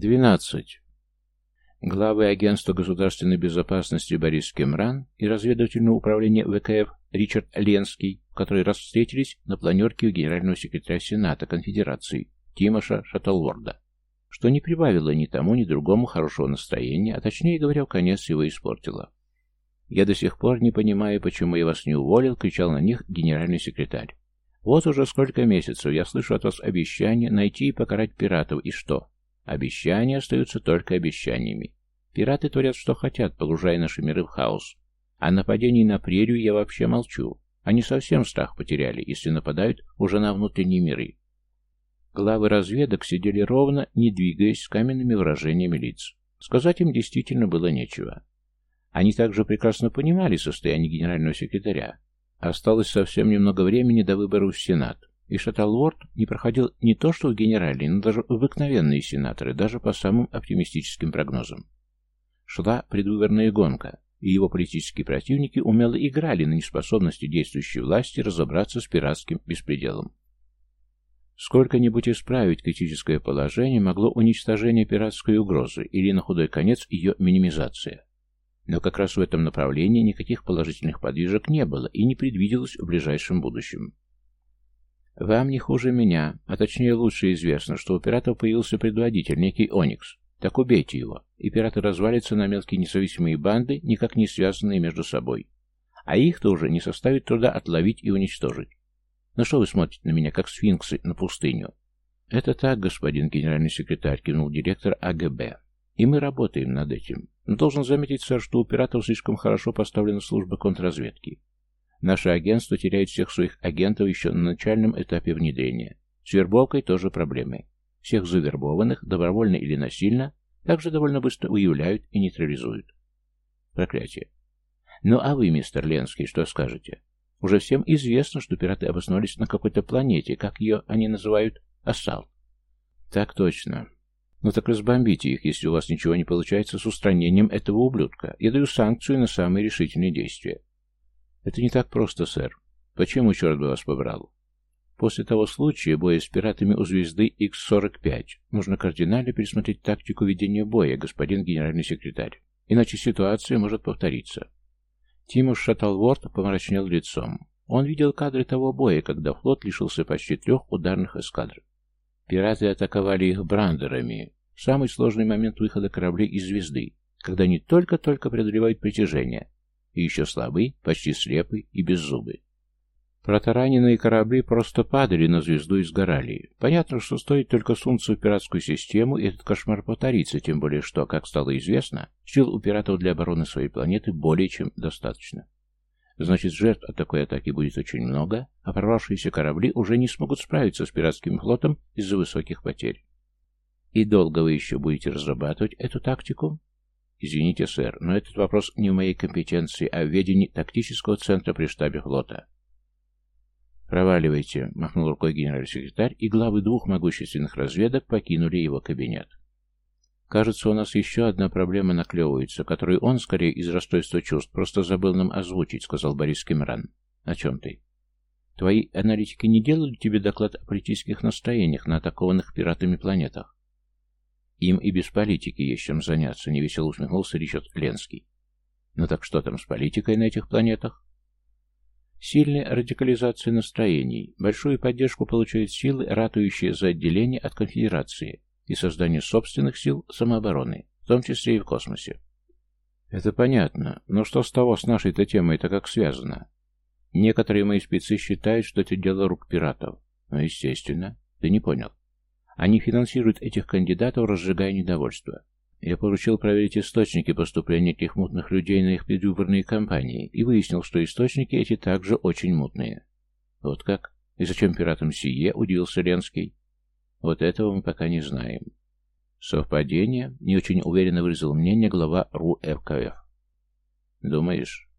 12. Главы агентства государственной безопасности Борис Кемран и разведывательного управления ВКФ Ричард Ленский в который раз встретились на планерке у генерального секретаря Сената Конфедерации Тимоша Шаттлворда, что не прибавило ни тому, ни другому хорошего настроения, а точнее говоря, в конец его испортило. «Я до сих пор не понимаю, почему я вас не уволил», — кричал на них генеральный секретарь. «Вот уже сколько месяцев я слышу от вас обещания найти и покарать пиратов, и что? Обещания остаются только обещаниями. Пираты творят, что хотят, погружая наши миры в хаос. О нападении на прерию я вообще молчу. Они совсем страх потеряли, если нападают уже на внутренние миры. Главы разведок сидели ровно, не двигаясь, с каменными выражениями лиц. Сказать им действительно было нечего. Они также прекрасно понимали состояние генерального секретаря. Осталось совсем немного времени до выборов в Сенат. И Шаттлворд не проходил не то что в генеральные, но даже обыкновенные сенаторы, даже по самым оптимистическим прогнозам. Шла предвыборная гонка, и его политические противники умело играли на неспособности действующей власти разобраться с пиратским беспределом. Сколько-нибудь исправить критическое положение могло уничтожение пиратской угрозы или, на худой конец, ее минимизация. Но как раз в этом направлении никаких положительных подвижек не было и не предвиделось в ближайшем будущем. Вам не хуже меня, а точнее лучше известно, что у пиратов появился предводитель, некий Оникс. Так убейте его, и пираты развалятся на мелкие независимые банды, никак не связанные между собой. А их тоже не составит труда отловить и уничтожить. Ну что вы смотрите на меня, как сфинксы на пустыню? Это так, господин генеральный секретарь, кивнул директор АГБ. И мы работаем над этим. Но должен заметить, сэр, что у пиратов слишком хорошо поставлена служба контрразведки. Наше агентство теряет всех своих агентов еще на начальном этапе внедрения. С вербовкой тоже проблемы. Всех завербованных, добровольно или насильно, также довольно быстро уявляют и нейтрализуют. Проклятие. Ну а вы, мистер Ленский, что скажете? Уже всем известно, что пираты обосновались на какой-то планете, как ее они называют, Ассалт. Так точно. Ну так разбомбите их, если у вас ничего не получается с устранением этого ублюдка. Я даю санкцию на самые решительные действия. Это не так просто, сэр. Почему черт бы вас побрал? После того случая боя с пиратами у звезды X-45 нужно кардинально пересмотреть тактику ведения боя, господин генеральный секретарь. Иначе ситуация может повториться. Тимуш Шаттлворд помрачнел лицом. Он видел кадры того боя, когда флот лишился почти трех ударных эскадр. Пираты атаковали их брандерами. Самый сложный момент выхода кораблей из звезды, когда они только-только преодолевают притяжение, и еще слабы, почти слепы и беззубы. Протараненные корабли просто падали на звезду и сгорали. Понятно, что стоит только сунуться в пиратскую систему, и этот кошмар повторится, тем более что, как стало известно, сил у пиратов для обороны своей планеты более чем достаточно. Значит, жертв от такой атаки будет очень много, а прорвавшиеся корабли уже не смогут справиться с пиратским флотом из-за высоких потерь. И долго вы еще будете разрабатывать эту тактику? Извините, сэр, но этот вопрос не в моей компетенции, а в ведении тактического центра при штабе флота. «Проваливайте», — махнул рукой генеральный секретарь, и главы двух могущественных разведок покинули его кабинет. «Кажется, у нас еще одна проблема наклевывается, которую он, скорее из расстройства чувств, просто забыл нам озвучить», — сказал Борис Кимран. «О чем ты?» «Твои аналитики не делали тебе доклад о политических настроениях на атакованных пиратами планетах?» «Им и без политики есть чем заняться», — невесело усмехнулся Ричард Ленский. «Ну так что там с политикой на этих планетах?» Сильная радикализация настроений, большую поддержку получают силы, ратующие за отделение от конфедерации и создание собственных сил самообороны, в том числе и в космосе. Это понятно, но что с того с нашей-то темой это как связано? Некоторые мои спецы считают, что это дело рук пиратов. Ну, естественно. Ты не понял. Они финансируют этих кандидатов, разжигая недовольство. Я поручил проверить источники поступления этих мутных людей на их предвыборные кампании и выяснил, что источники эти также очень мутные. Вот как? И зачем пиратам сие? Удивился Ленский. Вот этого мы пока не знаем. Совпадение? Не очень уверенно выразил мнение глава РУ ФКФ. Думаешь?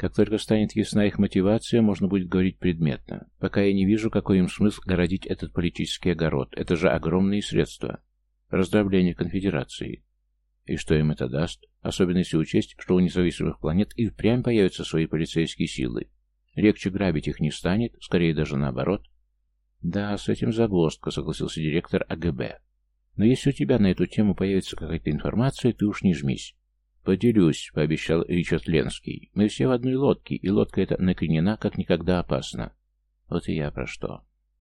Как только станет ясна их мотивация, можно будет говорить предметно. Пока я не вижу, какой им смысл городить этот политический огород. Это же огромные средства. Раздробление конфедерации. И что им это даст? Особенно если учесть, что у независимых планет и впрямь появятся свои полицейские силы. Легче грабить их не станет, скорее даже наоборот. Да, с этим загвоздка, согласился директор АГБ. Но если у тебя на эту тему появится какая-то информация, ты уж не жмись. «Поделюсь», — пообещал Ричард Ленский. «Мы все в одной лодке, и лодка эта накренена как никогда опасно». Вот и я про что.